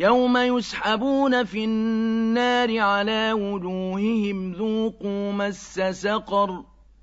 يوم يسحبون في النار على وجوههم ذوقوا مس سقر